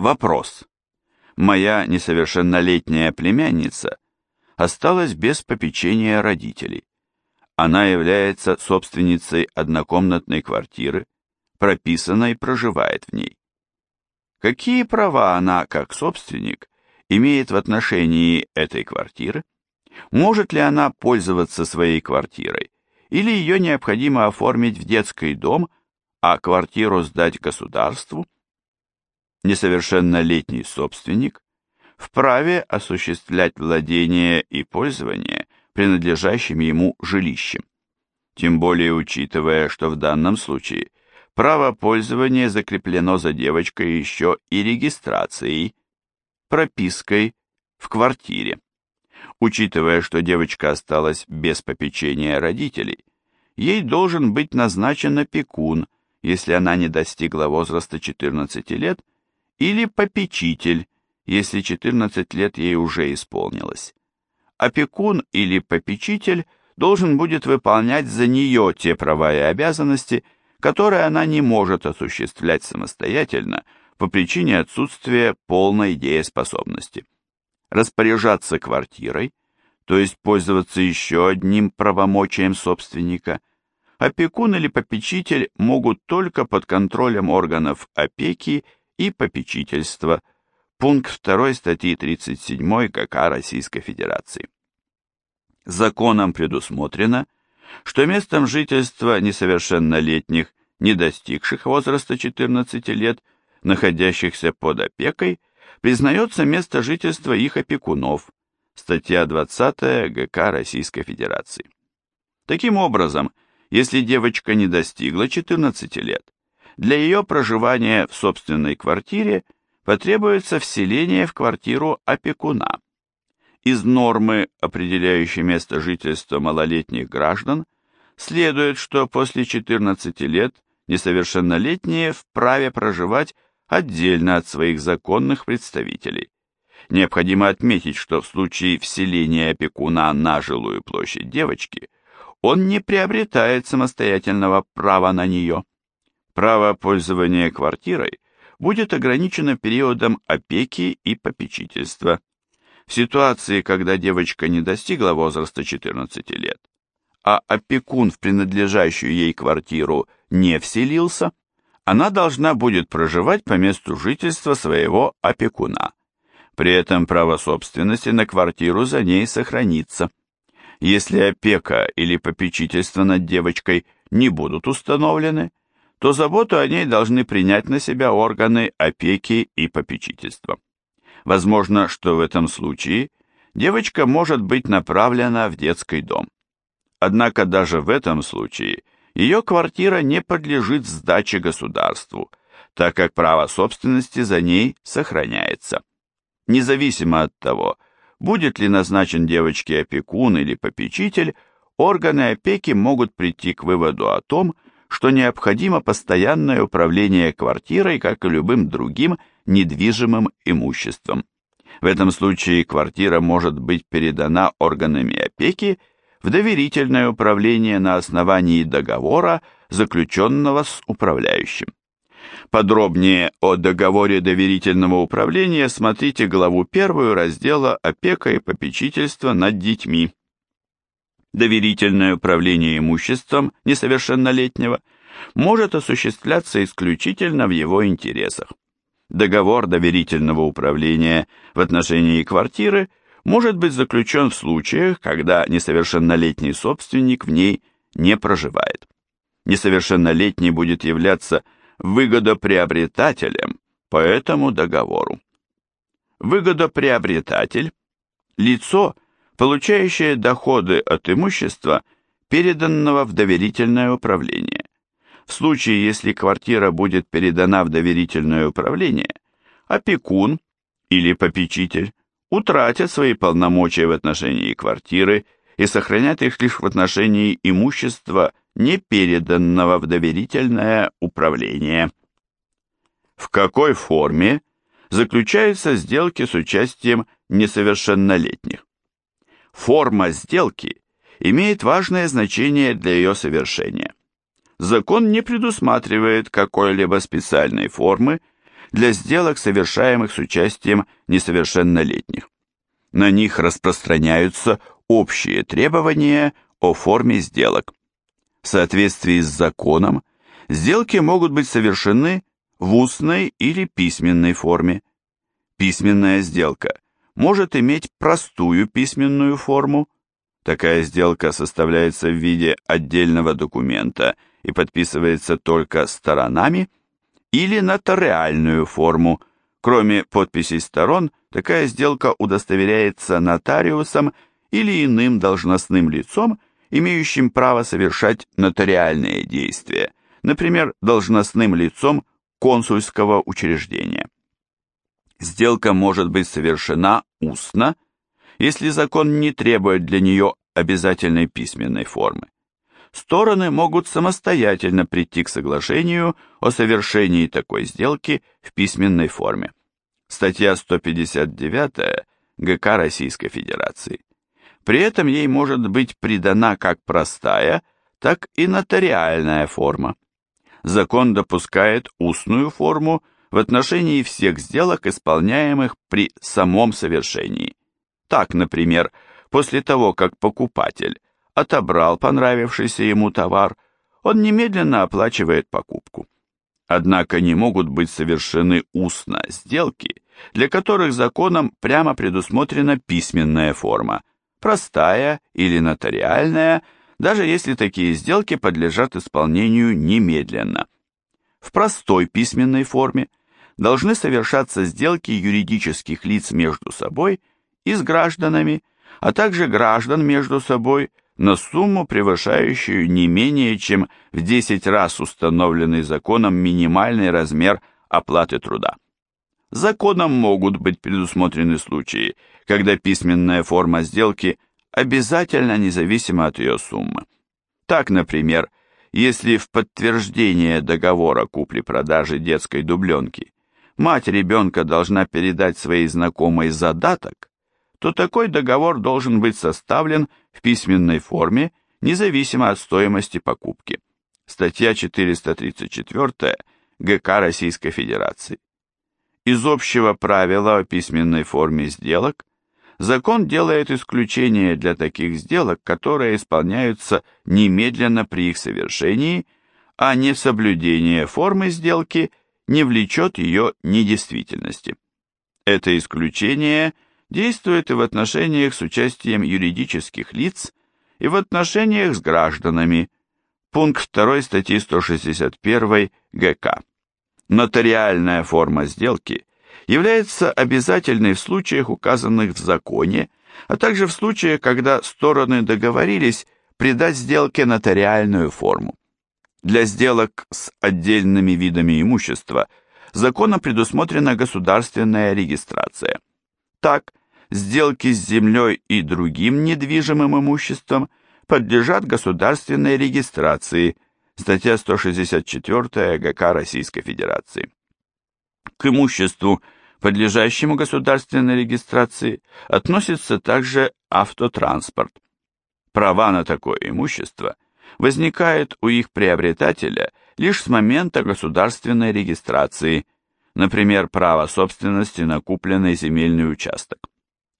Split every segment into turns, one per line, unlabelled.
Вопрос. Моя несовершеннолетняя племянница осталась без попечения родителей. Она является собственницей однокомнатной квартиры, прописана и проживает в ней. Какие права она, как собственник, имеет в отношении этой квартиры? Может ли она пользоваться своей квартирой, или ее необходимо оформить в детский дом, а квартиру сдать государству? Несовершеннолетний собственник вправе осуществлять владение и пользование принадлежащим ему жилищем. Тем более учитывая, что в данном случае право пользования закреплено за девочкой еще и регистрацией, пропиской в квартире. Учитывая, что девочка осталась без попечения родителей, ей должен быть назначен опекун, если она не достигла возраста 14 лет, или попечитель, если 14 лет ей уже исполнилось. Опекун или попечитель должен будет выполнять за нее те права и обязанности, которые она не может осуществлять самостоятельно по причине отсутствия полной дееспособности распоряжаться квартирой, то есть пользоваться еще одним правомочием собственника, опекун или попечитель могут только под контролем органов опеки и попечительства, пункт 2 статьи 37 КК Российской Федерации. Законом предусмотрено, что местом жительства несовершеннолетних, не достигших возраста 14 лет, находящихся под опекой, признается место жительства их опекунов, статья 20 ГК Российской Федерации. Таким образом, если девочка не достигла 14 лет, для ее проживания в собственной квартире потребуется вселение в квартиру опекуна. Из нормы, определяющей место жительства малолетних граждан, следует, что после 14 лет несовершеннолетние вправе проживать отдельно от своих законных представителей. Необходимо отметить, что в случае вселения опекуна на жилую площадь девочки, он не приобретает самостоятельного права на нее. Право пользования квартирой будет ограничено периодом опеки и попечительства. В ситуации, когда девочка не достигла возраста 14 лет, а опекун в принадлежащую ей квартиру не вселился, она должна будет проживать по месту жительства своего опекуна. При этом право собственности на квартиру за ней сохранится. Если опека или попечительство над девочкой не будут установлены, то заботу о ней должны принять на себя органы опеки и попечительства. Возможно, что в этом случае девочка может быть направлена в детский дом. Однако даже в этом случае ее квартира не подлежит сдаче государству, так как право собственности за ней сохраняется. Независимо от того, будет ли назначен девочке опекун или попечитель, органы опеки могут прийти к выводу о том, что необходимо постоянное управление квартирой, как и любым другим недвижимым имуществом. В этом случае квартира может быть передана органами опеки в доверительное управление на основании договора, заключенного с управляющим. Подробнее о договоре доверительного управления смотрите главу 1 раздела «Опека и попечительство над детьми». Доверительное управление имуществом несовершеннолетнего может осуществляться исключительно в его интересах. Договор доверительного управления в отношении квартиры – может быть заключен в случаях, когда несовершеннолетний собственник в ней не проживает. Несовершеннолетний будет являться выгодоприобретателем по этому договору. Выгодоприобретатель – лицо, получающее доходы от имущества, переданного в доверительное управление. В случае, если квартира будет передана в доверительное управление, опекун или попечитель утратят свои полномочия в отношении квартиры и сохранят их лишь в отношении имущества, не переданного в доверительное управление. В какой форме заключаются сделки с участием несовершеннолетних? Форма сделки имеет важное значение для ее совершения. Закон не предусматривает какой-либо специальной формы, для сделок, совершаемых с участием несовершеннолетних. На них распространяются общие требования о форме сделок. В соответствии с законом, сделки могут быть совершены в устной или письменной форме. Письменная сделка может иметь простую письменную форму. Такая сделка составляется в виде отдельного документа и подписывается только сторонами, или нотариальную форму. Кроме подписей сторон, такая сделка удостоверяется нотариусом или иным должностным лицом, имеющим право совершать нотариальные действия, например, должностным лицом консульского учреждения. Сделка может быть совершена устно, если закон не требует для нее обязательной письменной формы. Стороны могут самостоятельно прийти к соглашению о совершении такой сделки в письменной форме. Статья 159 ГК Российской Федерации. При этом ей может быть придана как простая, так и нотариальная форма. Закон допускает устную форму в отношении всех сделок, исполняемых при самом совершении. Так, например, после того, как покупатель отобрал понравившийся ему товар, он немедленно оплачивает покупку. Однако не могут быть совершены устно сделки, для которых законом прямо предусмотрена письменная форма, простая или нотариальная, даже если такие сделки подлежат исполнению немедленно. В простой письменной форме должны совершаться сделки юридических лиц между собой и с гражданами, а также граждан между собой на сумму, превышающую не менее чем в 10 раз установленный законом минимальный размер оплаты труда. Законом могут быть предусмотрены случаи, когда письменная форма сделки обязательно независима от ее суммы. Так, например, если в подтверждение договора купли-продажи детской дубленки мать ребенка должна передать своей знакомой задаток, то такой договор должен быть составлен в письменной форме, независимо от стоимости покупки. Статья 434 ГК Российской Федерации. Из общего правила о письменной форме сделок закон делает исключение для таких сделок, которые исполняются немедленно при их совершении, а несоблюдение формы сделки не влечет ее недействительности. Это исключение – действует и в отношениях с участием юридических лиц, и в отношениях с гражданами. Пункт 2 статьи 161 ГК. Нотариальная форма сделки является обязательной в случаях, указанных в законе, а также в случаях, когда стороны договорились придать сделке нотариальную форму. Для сделок с отдельными видами имущества законом предусмотрена государственная регистрация. Так, сделки с землей и другим недвижимым имуществом подлежат государственной регистрации, статья 164 ГК Российской Федерации. К имуществу, подлежащему государственной регистрации, относится также автотранспорт. Права на такое имущество возникают у их приобретателя лишь с момента государственной регистрации, например, право собственности на купленный земельный участок.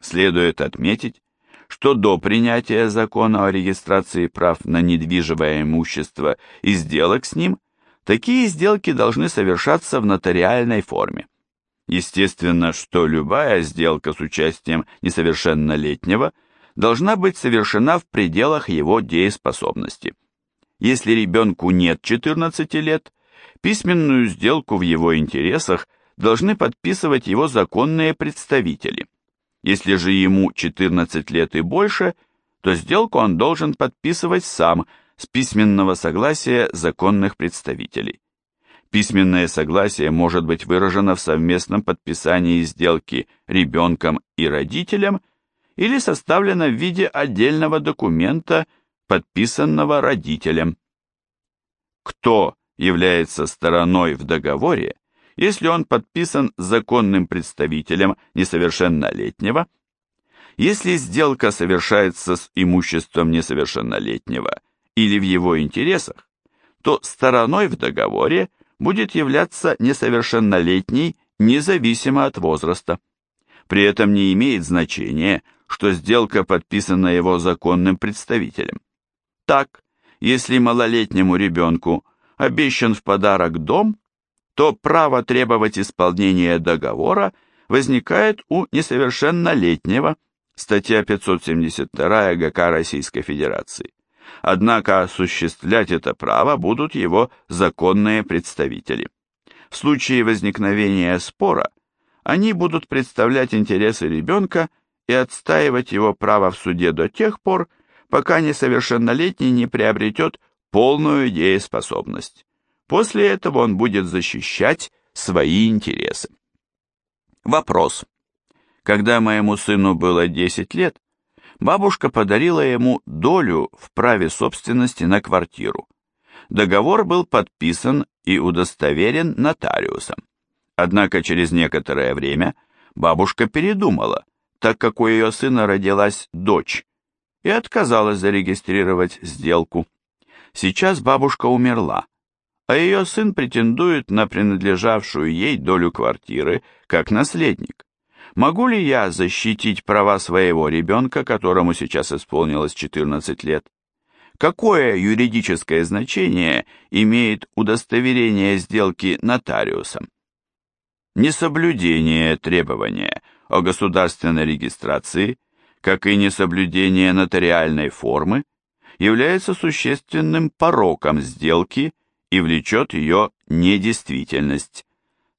Следует отметить, что до принятия закона о регистрации прав на недвижимое имущество и сделок с ним, такие сделки должны совершаться в нотариальной форме. Естественно, что любая сделка с участием несовершеннолетнего должна быть совершена в пределах его дееспособности. Если ребенку нет 14 лет, письменную сделку в его интересах должны подписывать его законные представители. Если же ему 14 лет и больше, то сделку он должен подписывать сам с письменного согласия законных представителей. Письменное согласие может быть выражено в совместном подписании сделки ребенком и родителем или составлено в виде отдельного документа, подписанного родителем. Кто является стороной в договоре, если он подписан законным представителем несовершеннолетнего, если сделка совершается с имуществом несовершеннолетнего или в его интересах, то стороной в договоре будет являться несовершеннолетней независимо от возраста. При этом не имеет значения, что сделка подписана его законным представителем. Так, если малолетнему ребенку обещан в подарок дом, то право требовать исполнения договора возникает у несовершеннолетнего, статья 572 ГК Российской Федерации. Однако осуществлять это право будут его законные представители. В случае возникновения спора они будут представлять интересы ребенка и отстаивать его право в суде до тех пор, пока несовершеннолетний не приобретет полную дееспособность. После этого он будет защищать свои интересы. Вопрос. Когда моему сыну было 10 лет, бабушка подарила ему долю в праве собственности на квартиру. Договор был подписан и удостоверен нотариусом. Однако через некоторое время бабушка передумала, так как у ее сына родилась дочь, и отказалась зарегистрировать сделку. Сейчас бабушка умерла, а ее сын претендует на принадлежавшую ей долю квартиры как наследник. Могу ли я защитить права своего ребенка, которому сейчас исполнилось 14 лет? Какое юридическое значение имеет удостоверение сделки нотариусом? Несоблюдение требования о государственной регистрации, как и несоблюдение нотариальной формы, является существенным пороком сделки и влечет ее недействительность.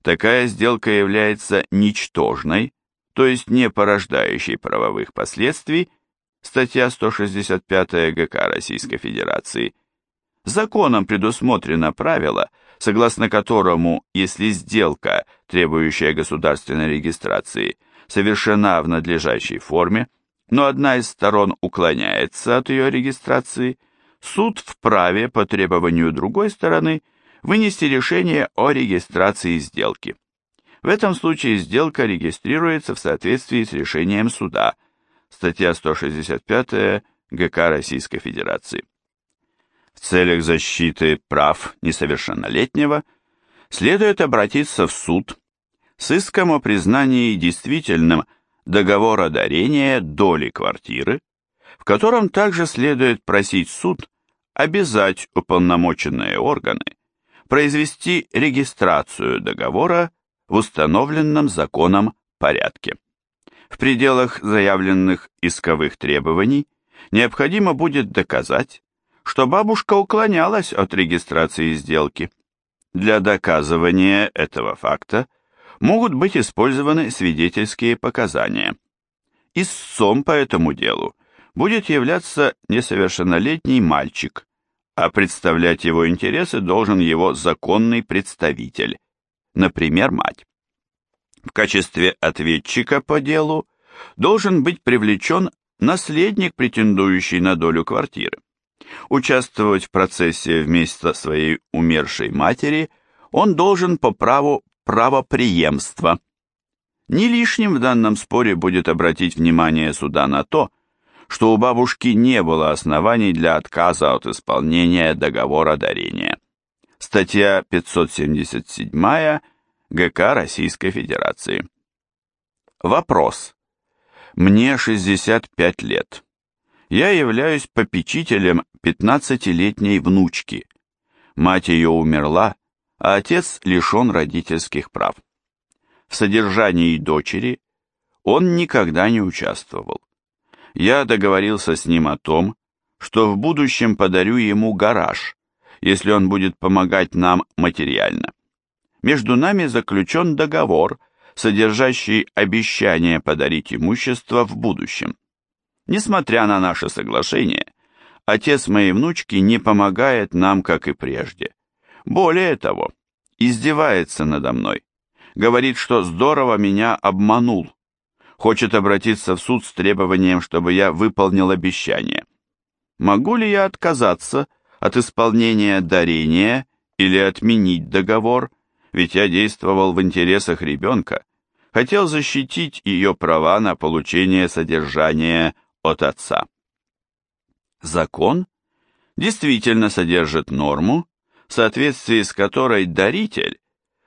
Такая сделка является ничтожной, то есть не порождающей правовых последствий, статья 165 ГК Российской Федерации. Законом предусмотрено правило, согласно которому, если сделка, требующая государственной регистрации, совершена в надлежащей форме, но одна из сторон уклоняется от ее регистрации – суд вправе по требованию другой стороны вынести решение о регистрации сделки. В этом случае сделка регистрируется в соответствии с решением суда, статья 165 ГК Российской Федерации. В целях защиты прав несовершеннолетнего следует обратиться в суд с иском о признании действительным договора дарения доли квартиры, в котором также следует просить суд обязать уполномоченные органы произвести регистрацию договора в установленном законом порядке. В пределах заявленных исковых требований необходимо будет доказать, что бабушка уклонялась от регистрации сделки. Для доказывания этого факта могут быть использованы свидетельские показания. Истцом по этому делу будет являться несовершеннолетний мальчик, а представлять его интересы должен его законный представитель, например, мать. В качестве ответчика по делу должен быть привлечен наследник, претендующий на долю квартиры. Участвовать в процессе вместо своей умершей матери он должен по праву правопреемства. Не лишним в данном споре будет обратить внимание суда на то, что у бабушки не было оснований для отказа от исполнения договора дарения. Статья 577 ГК Российской Федерации. Вопрос. Мне 65 лет. Я являюсь попечителем 15-летней внучки. Мать ее умерла, а отец лишен родительских прав. В содержании дочери он никогда не участвовал я договорился с ним о том, что в будущем подарю ему гараж, если он будет помогать нам материально. Между нами заключен договор, содержащий обещание подарить имущество в будущем. Несмотря на наше соглашение, отец моей внучки не помогает нам, как и прежде. Более того, издевается надо мной. Говорит, что здорово меня обманул, хочет обратиться в суд с требованием, чтобы я выполнил обещание. Могу ли я отказаться от исполнения дарения или отменить договор, ведь я действовал в интересах ребенка, хотел защитить ее права на получение содержания от отца. Закон действительно содержит норму, в соответствии с которой даритель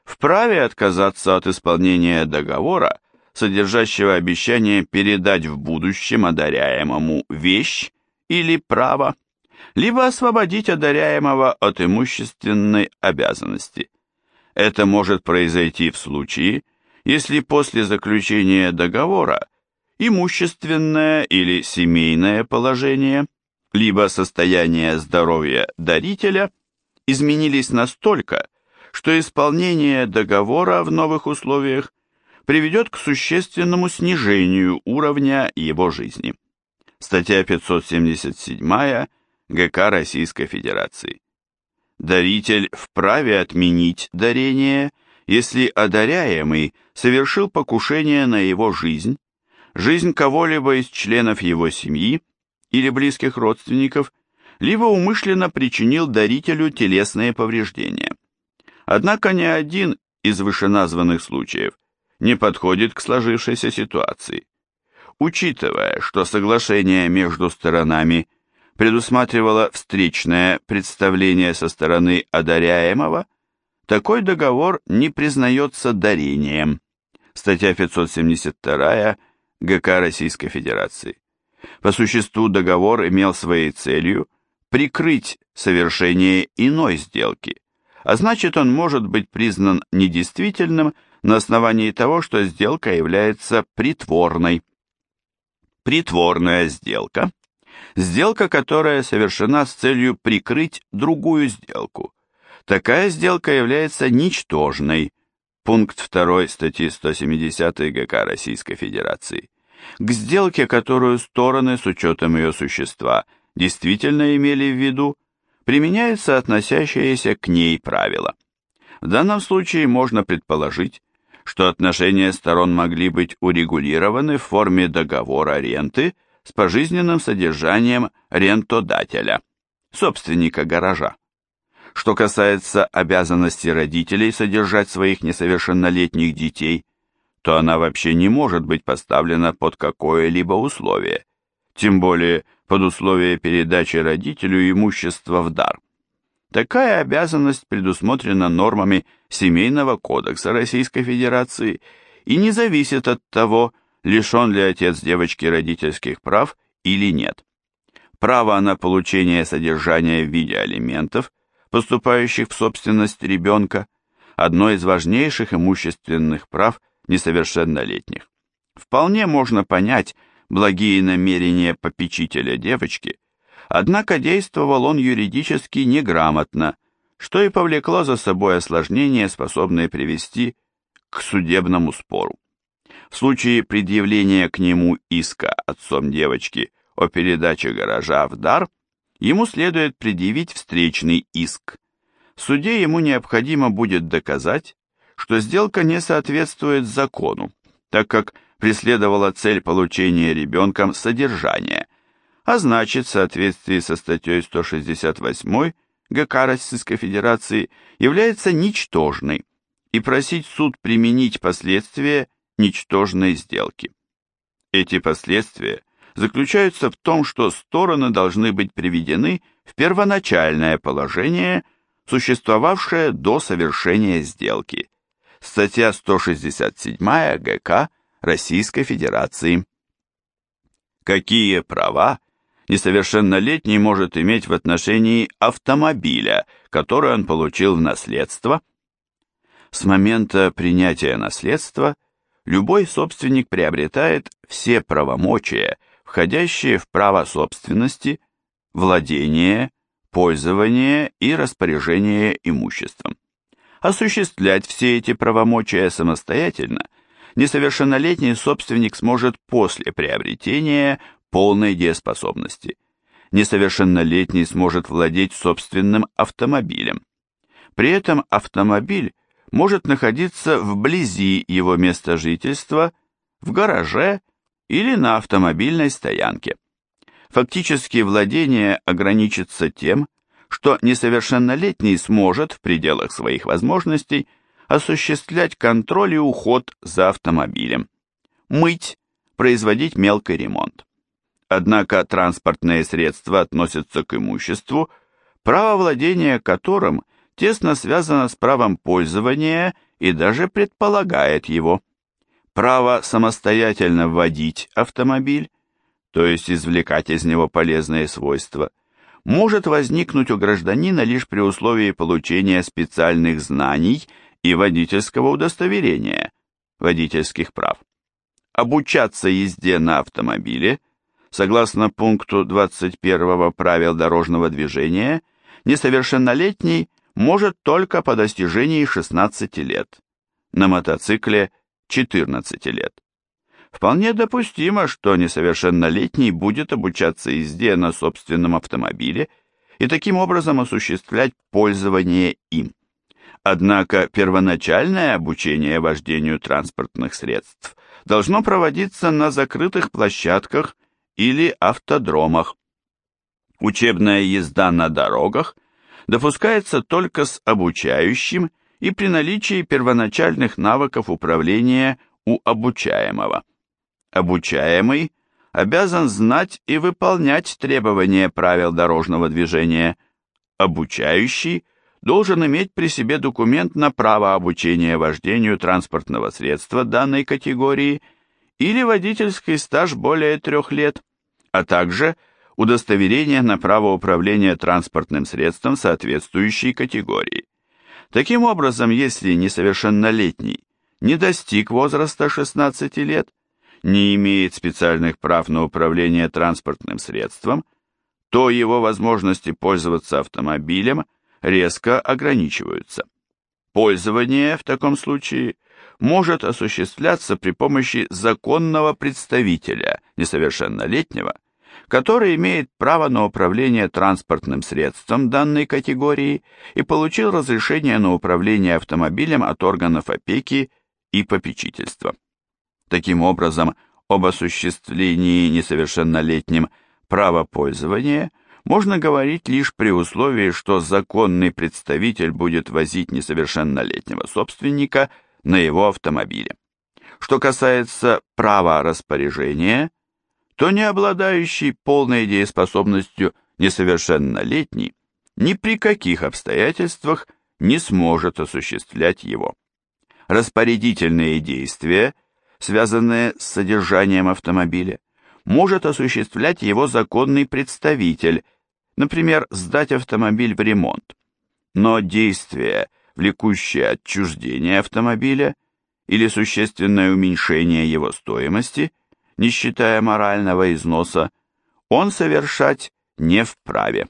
вправе отказаться от исполнения договора, содержащего обещание передать в будущем одаряемому вещь или право, либо освободить одаряемого от имущественной обязанности. Это может произойти в случае, если после заключения договора имущественное или семейное положение, либо состояние здоровья дарителя изменились настолько, что исполнение договора в новых условиях приведет к существенному снижению уровня его жизни. Статья 577 ГК Российской Федерации. Даритель вправе отменить дарение, если одаряемый совершил покушение на его жизнь, жизнь кого-либо из членов его семьи или близких родственников, либо умышленно причинил дарителю телесные повреждения. Однако ни один из вышеназванных случаев не подходит к сложившейся ситуации. Учитывая, что соглашение между сторонами предусматривало встречное представление со стороны одаряемого, такой договор не признается дарением. Статья 572 ГК Российской Федерации. По существу договор имел своей целью прикрыть совершение иной сделки, а значит он может быть признан недействительным на основании того, что сделка является притворной. Притворная сделка – сделка, которая совершена с целью прикрыть другую сделку. Такая сделка является ничтожной, пункт 2 статьи 170 ГК Российской Федерации. К сделке, которую стороны с учетом ее существа действительно имели в виду, применяется относящееся к ней правило. В данном случае можно предположить, что отношения сторон могли быть урегулированы в форме договора ренты с пожизненным содержанием рентодателя, собственника гаража. Что касается обязанности родителей содержать своих несовершеннолетних детей, то она вообще не может быть поставлена под какое-либо условие, тем более под условие передачи родителю имущества в дар. Такая обязанность предусмотрена нормами Семейного кодекса Российской Федерации и не зависит от того, лишен ли отец девочки родительских прав или нет. Право на получение содержания в виде алиментов, поступающих в собственность ребенка, одно из важнейших имущественных прав несовершеннолетних. Вполне можно понять благие намерения попечителя девочки, однако действовал он юридически неграмотно, что и повлекло за собой осложнения, способные привести к судебному спору. В случае предъявления к нему иска отцом девочки о передаче гаража в дар, ему следует предъявить встречный иск. В суде ему необходимо будет доказать, что сделка не соответствует закону, так как преследовала цель получения ребенком содержания, а значит, в соответствии со статьей 168 ГК Российской Федерации является ничтожной и просить суд применить последствия ничтожной сделки. Эти последствия заключаются в том, что стороны должны быть приведены в первоначальное положение, существовавшее до совершения сделки. Статья 167 ГК Российской Федерации. Какие права несовершеннолетний может иметь в отношении автомобиля, который он получил в наследство. С момента принятия наследства любой собственник приобретает все правомочия, входящие в право собственности, владение, пользование и распоряжение имуществом. Осуществлять все эти правомочия самостоятельно несовершеннолетний собственник сможет после приобретения полной дееспособности. Несовершеннолетний сможет владеть собственным автомобилем. При этом автомобиль может находиться вблизи его места жительства, в гараже или на автомобильной стоянке. Фактически владение ограничится тем, что несовершеннолетний сможет в пределах своих возможностей осуществлять контроль и уход за автомобилем, мыть, производить мелкий ремонт. Однако транспортные средства относятся к имуществу, право владения которым тесно связано с правом пользования и даже предполагает его. Право самостоятельно водить автомобиль, то есть извлекать из него полезные свойства, может возникнуть у гражданина лишь при условии получения специальных знаний и водительского удостоверения, водительских прав. Обучаться езде на автомобиле, согласно пункту 21 правил дорожного движения, несовершеннолетний может только по достижении 16 лет, на мотоцикле 14 лет. Вполне допустимо, что несовершеннолетний будет обучаться езде на собственном автомобиле и таким образом осуществлять пользование им. Однако первоначальное обучение вождению транспортных средств должно проводиться на закрытых площадках или автодромах. Учебная езда на дорогах допускается только с обучающим и при наличии первоначальных навыков управления у обучаемого. Обучаемый обязан знать и выполнять требования правил дорожного движения. Обучающий должен иметь при себе документ на право обучения вождению транспортного средства данной категории или водительский стаж более трех лет, а также удостоверение на право управления транспортным средством соответствующей категории. Таким образом, если несовершеннолетний не достиг возраста 16 лет, не имеет специальных прав на управление транспортным средством, то его возможности пользоваться автомобилем резко ограничиваются. Пользование в таком случае может осуществляться при помощи законного представителя несовершеннолетнего, который имеет право на управление транспортным средством данной категории и получил разрешение на управление автомобилем от органов опеки и попечительства. Таким образом, об осуществлении несовершеннолетним права пользования можно говорить лишь при условии, что законный представитель будет возить несовершеннолетнего собственника на его автомобиле. Что касается права распоряжения, то не обладающий полной дееспособностью несовершеннолетний ни при каких обстоятельствах не сможет осуществлять его. Распорядительные действия, связанные с содержанием автомобиля, может осуществлять его законный представитель, например, сдать автомобиль в ремонт. Но действия, влекущие отчуждение автомобиля или существенное уменьшение его стоимости – не считая морального износа, он совершать не вправе.